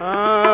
Ah.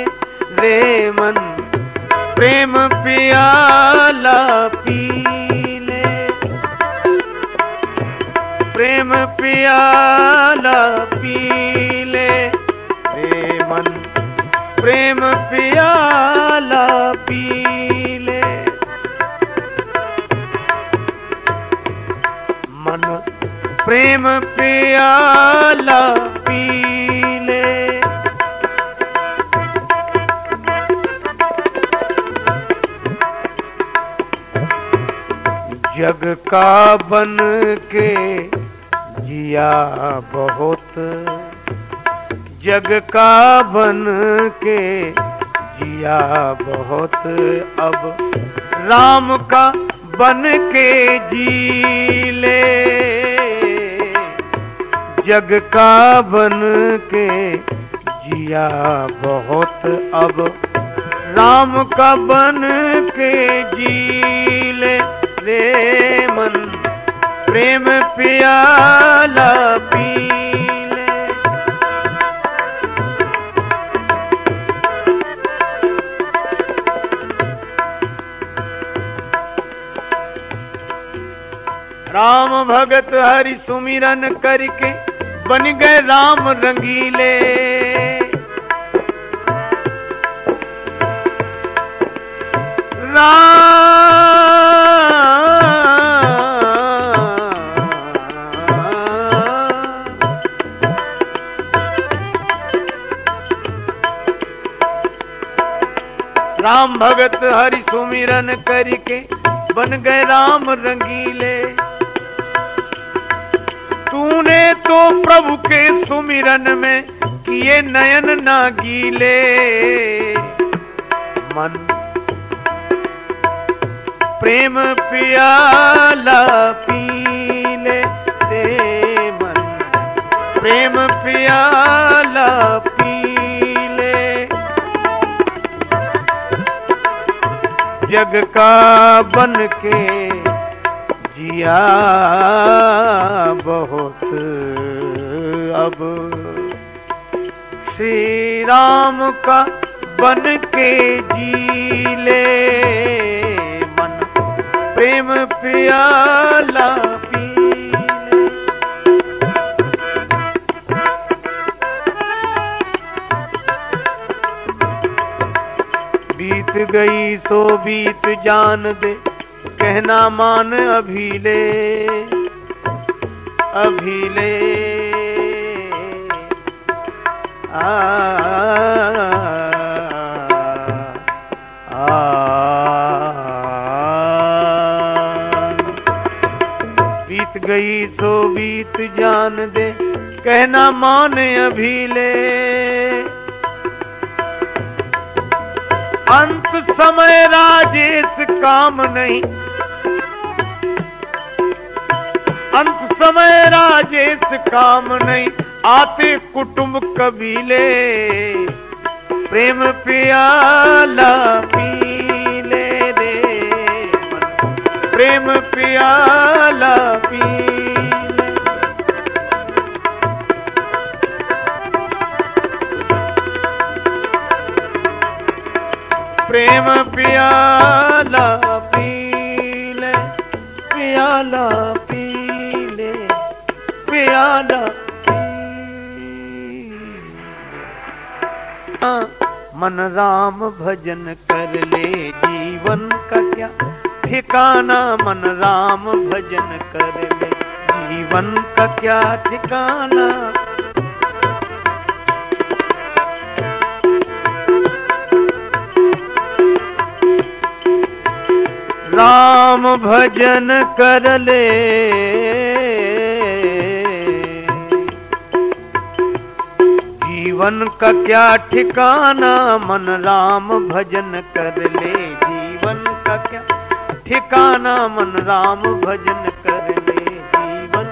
रे मन प्रेम पियाला पी ले प्रेम पियाला पी ले रे मन प्रेम पियाला पी ले मन, प्रेम पियाला जग का बन के जिया बहुत, जग का बन के जिया बहुत, अब राम का बन के जी ले। जग का बन के जिया बहुत, अब राम का बन के जी ले। रे मन, प्रेम पियाला पी राम भगत हरि सुमिरन करके बन गए राम रंगीले। राम भगत हरि सुमिरन करके बन गए राम रंगीले। तूने तो प्रभु के सुमिरन में किए नयन ना गीले मन, प्रेम पियाला पीले रे मन। प्रेम पियाला जग का बन के जिया बहुत अब श्री राम का बन के जी ले मन प्रेम प्याला बीत गई सो बीत जान दे कहना मान अभी ले अभी ले आ, आ, बीत गई सो बीत जान दे कहना मान अभी अंत समय राजेश काम नहीं अंत समय राजेश काम नहीं आते कुटुंब कबीले प्रेम पियाला पीले दे प्रेम पियाला प्याला पीले प्याला हाँ, मन राम भजन कर ले जीवन का क्या ठिकाना? मन राम भजन कर ले जीवन का क्या ठिकाना? राम भजन कर ले। जीवन का क्या ठिकाना, मन राम भजन कर ले। जीवन का क्या ठिकाना, मन राम भजन कर ले। जीवन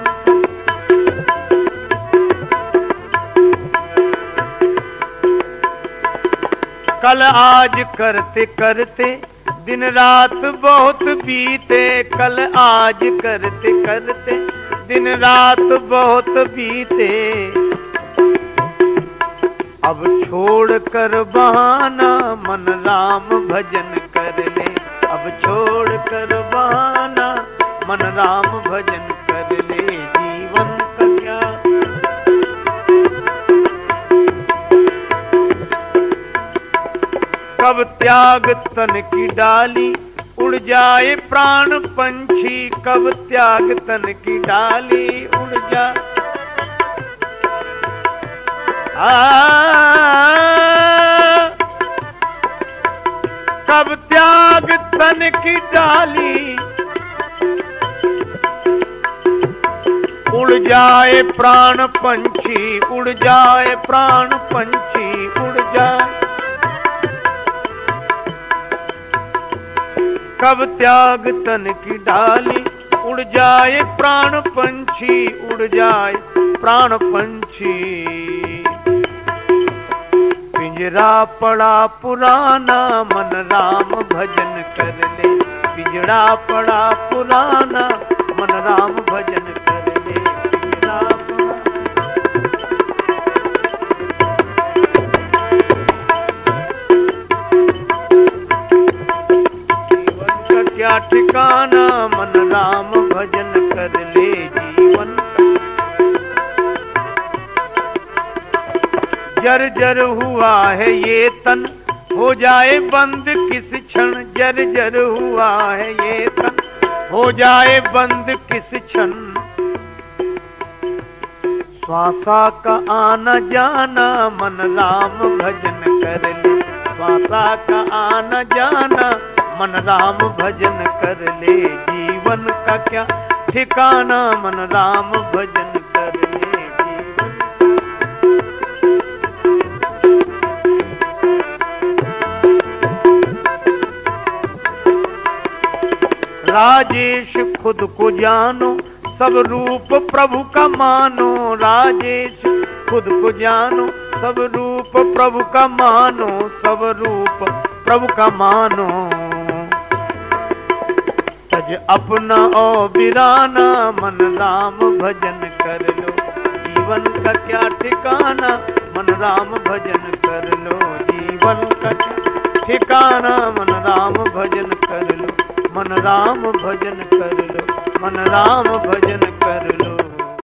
कल आज करते करते दिन रात बहुत बीते, कल आज करते करते। दिन रात बहुत बीते। अब छोड़ कर बहाना, मन राम भजन कर ले। अब छोड़ कर बहाना, मन राम भजन कब त्याग तन की डाली? उड़ जाए प्राण पंछी, कब त्याग तन की डाली? उड़ जा। कब त्याग तन की डाली? उड़ जाए प्राण पंछी, उड़ जाए प्राण पंछी, उड़ जाए कब त्याग तन की डाली? उड़ जाए प्राण पंछी, उड़ जाए प्राण पंछी। पिंजरा पड़ा पुराना, मन राम भजन कर ले। पिंजरा पड़ा पुराना, मन राम भजन कर ठिकाना मन राम भजन कर ले जीवन। जर जर हुआ है ये तन, हो जाए बंद किस क्षण। जर जर हुआ है ये तन, हो जाए बंद किस क्षण। श्वासा का आना जाना मन राम भजन कर ले। श्वासा का आना जाना मन राम भजन कर ले, जीवन का क्या ठिकाना? मन राम भजन कर राजेश, खुद को जानो, सब रूप प्रभु का मानो। राजेश, खुद को जानो, सब रूप प्रभु का मानो, सब रूप प्रभु का मानो। तज अपना ओ बिराना, मन राम भजन कर लो। जीवन का क्या ठिकाना, मन राम भजन कर लो। जीवन का क्या ठिकाना, मन राम भजन कर लो। मन राम भजन कर लो, मन राम भजन कर लो।